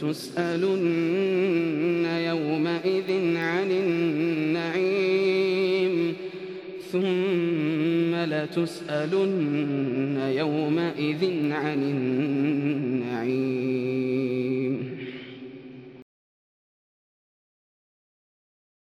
لتسألن يومئذ عن النعيم ثم لتسألن يومئذ عن النعيم